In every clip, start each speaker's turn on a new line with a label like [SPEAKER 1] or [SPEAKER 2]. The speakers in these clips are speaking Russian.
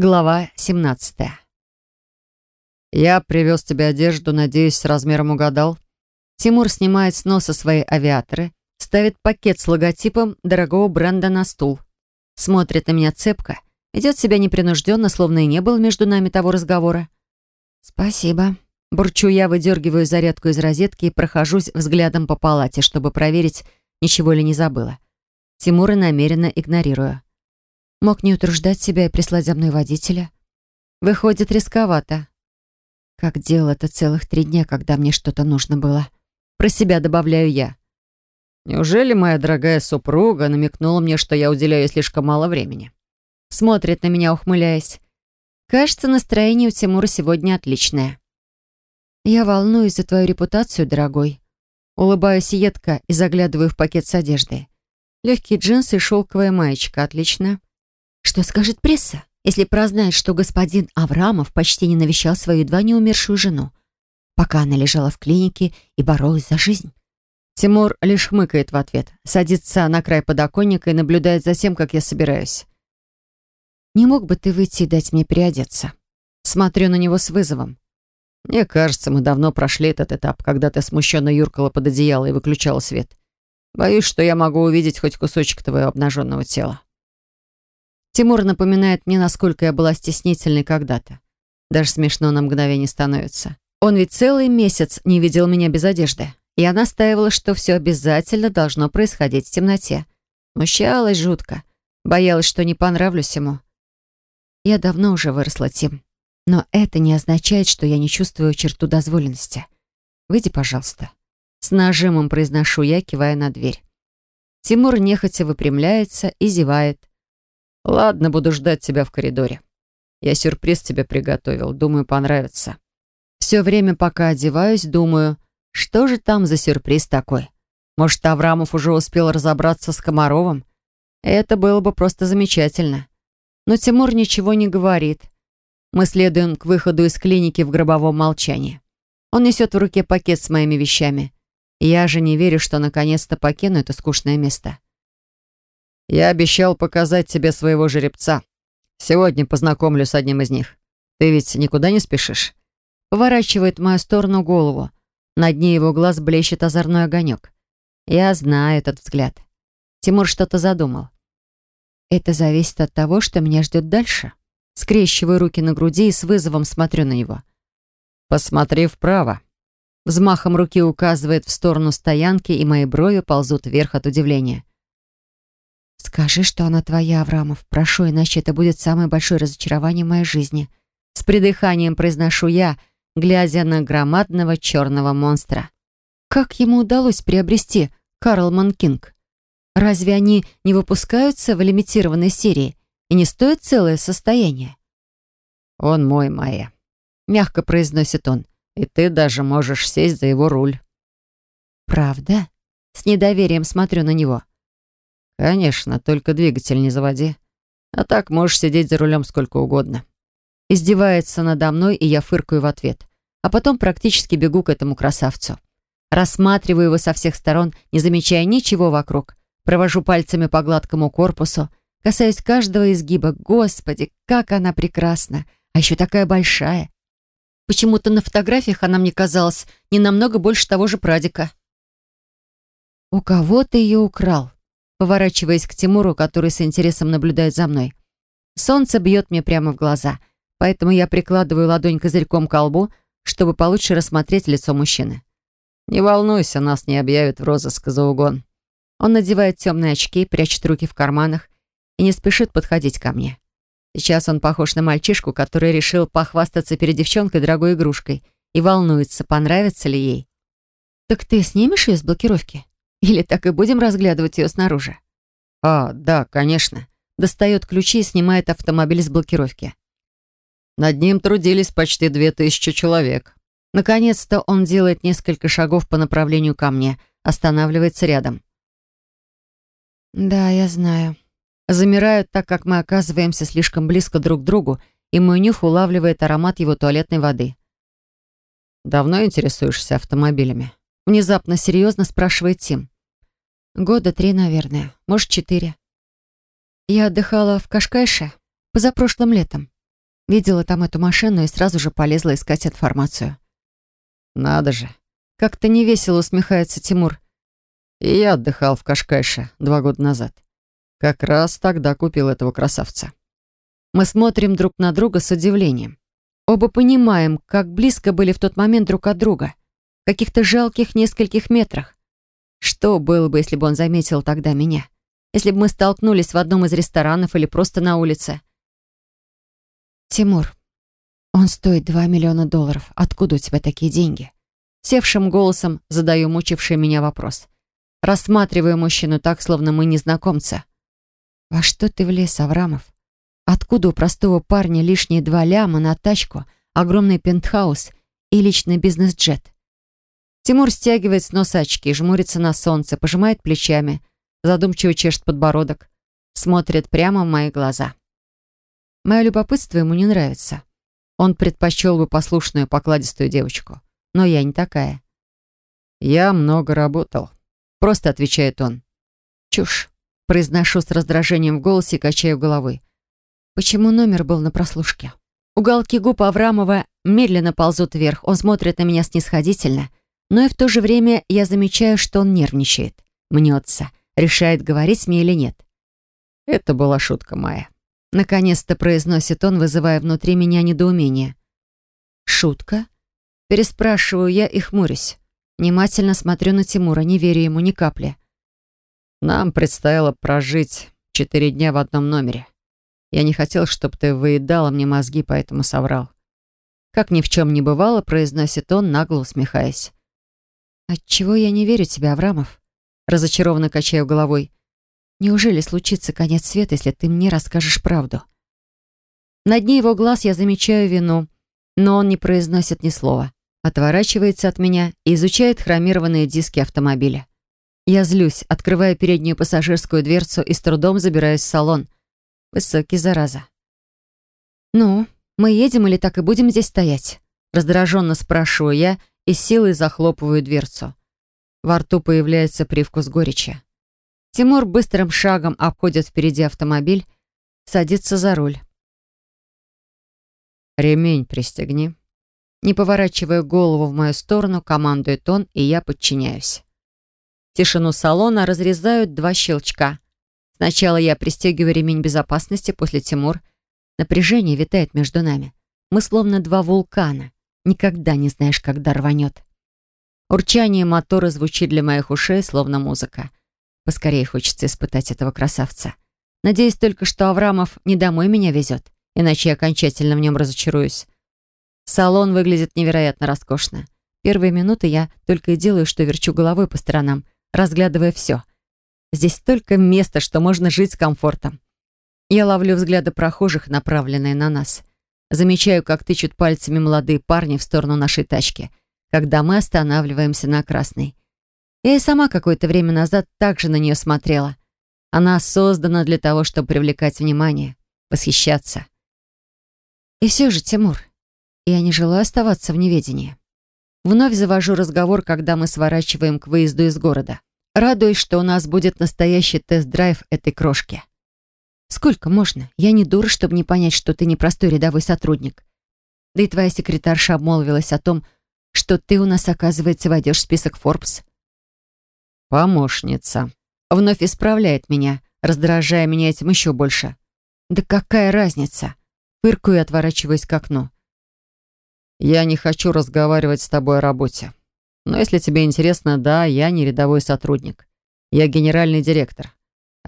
[SPEAKER 1] Глава 17. «Я привез тебе одежду, надеюсь, с размером угадал». Тимур снимает с носа свои авиаторы, ставит пакет с логотипом дорогого бренда на стул. Смотрит на меня цепко, ведет себя непринужденно, словно и не было между нами того разговора. «Спасибо». Бурчу я, выдергиваю зарядку из розетки и прохожусь взглядом по палате, чтобы проверить, ничего ли не забыла. Тимура намеренно игнорирую. Мог не утруждать себя и прислать за мной водителя. Выходит, рисковато. Как делал это целых три дня, когда мне что-то нужно было. Про себя добавляю я.
[SPEAKER 2] Неужели моя дорогая супруга намекнула мне, что я уделяю слишком мало времени?
[SPEAKER 1] Смотрит на меня, ухмыляясь. Кажется, настроение у Тимура сегодня отличное. Я волнуюсь за твою репутацию, дорогой. Улыбаюсь едко и заглядываю в пакет с одеждой. Легкие джинсы и шелковая маечка. Отлично. Что скажет пресса, если прознает, что господин Аврамов почти не навещал свою едва не умершую жену, пока она лежала в клинике и боролась за жизнь?
[SPEAKER 2] Тимур лишь хмыкает в ответ, садится на край подоконника и наблюдает за тем, как я собираюсь.
[SPEAKER 1] «Не мог бы ты выйти и дать мне переодеться?» Смотрю на него с вызовом.
[SPEAKER 2] «Мне кажется, мы давно прошли этот этап, когда ты смущенно юркала под одеяло и выключала свет. Боюсь, что я могу увидеть хоть кусочек твоего обнаженного тела».
[SPEAKER 1] Тимур напоминает мне, насколько я была стеснительной когда-то. Даже смешно на мгновение становится. Он ведь целый месяц не видел меня без одежды. Я настаивала, что все обязательно должно происходить в темноте. Смущалась жутко. Боялась, что не понравлюсь ему. Я давно уже выросла, Тим. Но это не означает, что я не чувствую черту дозволенности. Выйди, пожалуйста. С нажимом произношу я, кивая на дверь. Тимур нехотя выпрямляется и зевает.
[SPEAKER 2] Ладно, буду ждать тебя в коридоре. Я сюрприз тебе приготовил, думаю, понравится.
[SPEAKER 1] Все время, пока одеваюсь, думаю, что же там за сюрприз такой? Может, Аврамов уже успел разобраться с Комаровым? Это было бы просто замечательно. Но Тимур ничего не говорит. Мы следуем к выходу из клиники в гробовом молчании. Он несет в руке пакет с моими вещами. Я же не верю, что наконец-то покину это скучное место.
[SPEAKER 2] Я обещал показать тебе своего жеребца. Сегодня познакомлю с одним из них. Ты ведь никуда не спешишь?»
[SPEAKER 1] Поворачивает в мою сторону голову. На дне его глаз блещет озорной огонек. Я знаю этот взгляд. Тимур что-то задумал. Это зависит от того, что меня ждет дальше. Скрещиваю руки на груди и с вызовом смотрю на него.
[SPEAKER 2] «Посмотри вправо».
[SPEAKER 1] Взмахом руки указывает в сторону стоянки, и мои брови ползут вверх от удивления. «Скажи, что она твоя, Аврамов. Прошу, иначе это будет самое большое разочарование в моей жизни». С придыханием произношу я, глядя на громадного черного монстра. Как ему удалось приобрести Карлман Кинг? Разве они не выпускаются в лимитированной серии и не стоят целое состояние?
[SPEAKER 2] «Он мой, Майя», — мягко произносит он, «и ты даже можешь сесть за его руль».
[SPEAKER 1] «Правда?» С недоверием смотрю на него.
[SPEAKER 2] «Конечно, только двигатель не заводи. А так можешь сидеть за рулем сколько угодно».
[SPEAKER 1] Издевается надо мной, и я фыркаю в ответ. А потом практически бегу к этому красавцу. Рассматриваю его со всех сторон, не замечая ничего вокруг. Провожу пальцами по гладкому корпусу, касаюсь каждого изгиба. Господи, как она прекрасна! А еще такая большая. Почему-то на фотографиях она мне казалась не намного больше того же прадика. «У кого ты ее украл?» Поворачиваясь к Тимуру, который с интересом наблюдает за мной. Солнце бьет мне прямо в глаза, поэтому я прикладываю ладонь козырьком к лбу, чтобы получше рассмотреть лицо мужчины.
[SPEAKER 2] «Не волнуйся, нас не объявят в розыск за угон».
[SPEAKER 1] Он надевает темные очки, прячет руки в карманах и не спешит подходить ко мне. Сейчас он похож на мальчишку, который решил похвастаться перед девчонкой дорогой игрушкой и волнуется, понравится ли ей. «Так ты снимешь ее с блокировки?» Или так и будем разглядывать ее снаружи?
[SPEAKER 2] А, да, конечно.
[SPEAKER 1] Достает ключи и снимает автомобиль с блокировки.
[SPEAKER 2] Над ним трудились почти две тысячи человек.
[SPEAKER 1] Наконец-то он делает несколько шагов по направлению ко мне, останавливается рядом. Да, я знаю. Замираю, так как мы оказываемся слишком близко друг к другу, и мой нюх улавливает аромат его туалетной воды.
[SPEAKER 2] «Давно интересуешься автомобилями?»
[SPEAKER 1] Внезапно серьезно спрашивает Тим. Года три, наверное. Может, четыре. Я отдыхала в Кашкайше позапрошлым летом. Видела там эту машину и сразу же полезла искать информацию.
[SPEAKER 2] Надо же.
[SPEAKER 1] Как-то невесело усмехается Тимур.
[SPEAKER 2] И я отдыхал в Кашкайше два года назад. Как раз тогда купил этого красавца.
[SPEAKER 1] Мы смотрим друг на друга с удивлением. Оба понимаем, как близко были в тот момент друг от друга. Каких-то жалких нескольких метрах. Что было бы, если бы он заметил тогда меня? Если бы мы столкнулись в одном из ресторанов или просто на улице? «Тимур, он стоит два миллиона долларов. Откуда у тебя такие деньги?» Севшим голосом задаю мучивший меня вопрос. Рассматриваю мужчину так, словно мы незнакомцы. «Во что ты влез, Аврамов? Откуда у простого парня лишние два ляма на тачку, огромный пентхаус и личный бизнес-джет?» Тимур стягивает с носа очки, жмурится на солнце, пожимает плечами, задумчиво чешет подбородок, смотрит прямо в мои глаза. Мое любопытство ему не нравится. Он предпочел бы послушную, покладистую девочку. Но я не такая.
[SPEAKER 2] «Я много работал», — просто отвечает он.
[SPEAKER 1] «Чушь», — произношу с раздражением в голосе и качаю головой. «Почему номер был на прослушке?» Уголки губ Аврамова медленно ползут вверх. Он смотрит на меня снисходительно, но и в то же время я замечаю, что он нервничает, мнется, решает, говорить мне или нет.
[SPEAKER 2] «Это была шутка Майя», —
[SPEAKER 1] наконец-то произносит он, вызывая внутри меня недоумение. «Шутка?» Переспрашиваю я и хмурюсь. Внимательно смотрю на Тимура, не верю ему ни капли.
[SPEAKER 2] «Нам предстояло прожить четыре дня в одном номере. Я не хотел, чтобы ты выедала мне мозги, поэтому соврал».
[SPEAKER 1] Как ни в чем не бывало, произносит он, нагло усмехаясь. «Отчего я не верю тебе, Аврамов?» Разочарованно качаю головой. «Неужели случится конец света, если ты мне расскажешь правду?» На дне его глаз я замечаю вину, но он не произносит ни слова отворачивается от меня и изучает хромированные диски автомобиля. Я злюсь, открывая переднюю пассажирскую дверцу и с трудом забираюсь в салон. Высокий, зараза. «Ну, мы едем или так и будем здесь стоять?» Раздраженно спрашиваю я и силой захлопываю дверцу. Во рту появляется привкус горечи. Тимур быстрым шагом обходит впереди автомобиль, садится за руль.
[SPEAKER 2] «Ремень пристегни»,
[SPEAKER 1] не поворачивая голову в мою сторону, командует он, и я подчиняюсь. Тишину салона разрезают два щелчка. Сначала я пристегиваю ремень безопасности, после Тимур. Напряжение витает между нами. Мы словно два вулкана. Никогда не знаешь, когда рванет. Урчание мотора звучит для моих ушей, словно музыка. Поскорее хочется испытать этого красавца. Надеюсь только, что Аврамов не домой меня везет, иначе я окончательно в нем разочаруюсь. Салон выглядит невероятно роскошно. Первые минуты я только и делаю, что верчу головой по сторонам, разглядывая все. Здесь столько места, что можно жить с комфортом. Я ловлю взгляды прохожих, направленные на нас. Замечаю, как тычут пальцами молодые парни в сторону нашей тачки, когда мы останавливаемся на красной. Я и сама какое-то время назад также на нее смотрела. Она создана для того, чтобы привлекать внимание, восхищаться. И все же, Тимур, я не желаю оставаться в неведении. Вновь завожу разговор, когда мы сворачиваем к выезду из города. Радуюсь, что у нас будет настоящий тест-драйв этой крошки. Сколько можно? Я не дура, чтобы не понять, что ты не простой рядовой сотрудник. Да и твоя секретарша обмолвилась о том, что ты у нас, оказывается, войдешь в список Forbes.
[SPEAKER 2] Помощница.
[SPEAKER 1] Вновь исправляет меня, раздражая меня этим еще больше. Да какая разница? Фыркаю и отворачиваюсь к окну.
[SPEAKER 2] Я не хочу разговаривать с тобой о работе. Но если тебе интересно, да, я не рядовой сотрудник. Я генеральный директор.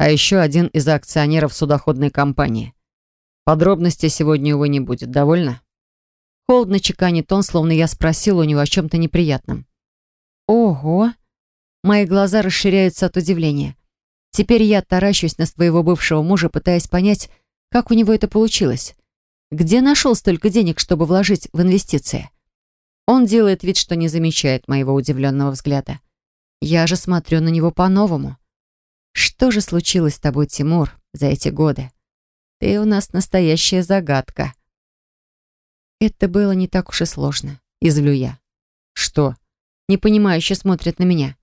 [SPEAKER 2] А еще один из акционеров судоходной компании. Подробностей сегодня, увы, не будет. Довольно?
[SPEAKER 1] Холодно чеканит он, словно я спросил у него о чем-то неприятном. Ого! Мои глаза расширяются от удивления. Теперь я таращусь на своего бывшего мужа, пытаясь понять, как у него это получилось. Где нашел столько денег, чтобы вложить в инвестиции? Он делает вид, что не замечает моего удивленного взгляда. Я же смотрю на него по-новому. Что же случилось с тобой, Тимур, за эти годы? Ты у нас настоящая загадка. Это было не так уж и сложно, извлю я. Что? Непонимающе смотрит на меня.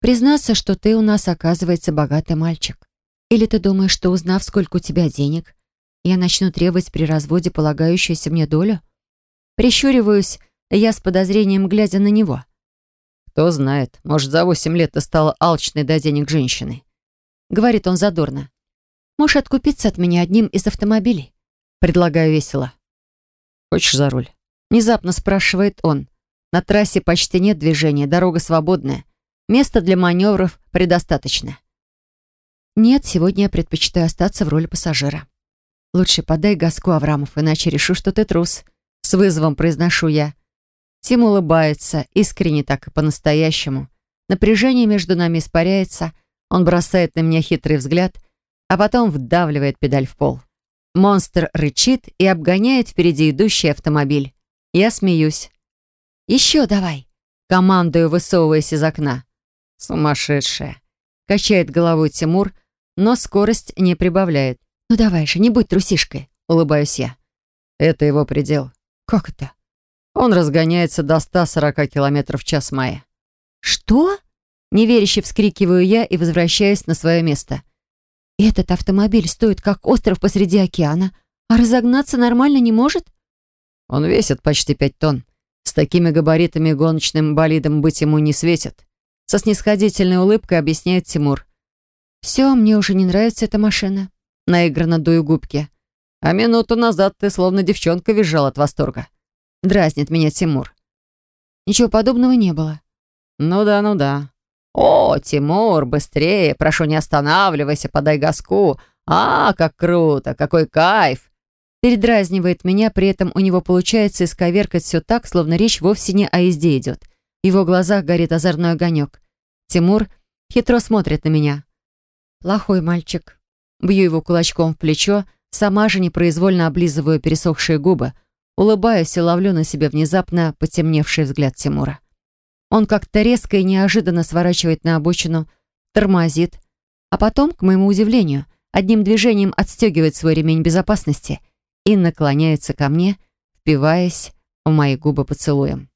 [SPEAKER 1] Признаться, что ты у нас, оказывается, богатый мальчик. Или ты думаешь, что узнав, сколько у тебя денег, я начну требовать при разводе полагающуюся мне долю? Прищуриваюсь, я с подозрением глядя на него.
[SPEAKER 2] «Кто знает, может, за восемь лет ты стала алчной до денег женщиной», —
[SPEAKER 1] говорит он задорно. «Можешь откупиться от меня одним из автомобилей?» Предлагаю весело.
[SPEAKER 2] «Хочешь за руль?»
[SPEAKER 1] Внезапно спрашивает он. На трассе почти нет движения, дорога свободная. Места для маневров предостаточно. Нет, сегодня я предпочитаю остаться в роли пассажира. Лучше подай газку, Аврамов, иначе решу, что ты трус. С вызовом произношу я. Тим улыбается, искренне так и по-настоящему. Напряжение между нами испаряется, он бросает на меня хитрый взгляд, а потом вдавливает педаль в пол. Монстр рычит и обгоняет впереди идущий автомобиль. Я смеюсь. «Еще давай!» Командую, высовываясь из окна. «Сумасшедшая!» Качает головой Тимур, но скорость не прибавляет. «Ну давай же, не будь трусишкой!» Улыбаюсь я.
[SPEAKER 2] «Это его предел».
[SPEAKER 1] «Как это?»
[SPEAKER 2] Он разгоняется до 140 км в час мая.
[SPEAKER 1] «Что?» Неверяще вскрикиваю я и возвращаюсь на свое место. «Этот автомобиль стоит как остров посреди океана, а разогнаться нормально не может?»
[SPEAKER 2] Он весит почти пять тонн. С такими габаритами гоночным болидом быть ему не светит. Со снисходительной улыбкой объясняет Тимур.
[SPEAKER 1] «Все, мне уже не нравится эта машина». Наигранно дую губки.
[SPEAKER 2] «А минуту назад ты словно девчонка визжал от восторга».
[SPEAKER 1] Дразнит меня Тимур. Ничего подобного не было.
[SPEAKER 2] «Ну да, ну да». «О, Тимур, быстрее! Прошу, не останавливайся, подай газку! А, как круто! Какой кайф!»
[SPEAKER 1] Передразнивает меня, при этом у него получается исковеркать все так, словно речь вовсе не о езде идет. В его глазах горит озорной огонек. Тимур хитро смотрит на меня. «Плохой мальчик». Бью его кулачком в плечо, сама же непроизвольно облизываю пересохшие губы, улыбаюсь и ловлю на себе внезапно потемневший взгляд Тимура. Он как-то резко и неожиданно сворачивает на обочину, тормозит, а потом, к моему удивлению, одним движением отстегивает свой ремень безопасности и наклоняется ко мне, впиваясь в мои губы поцелуем.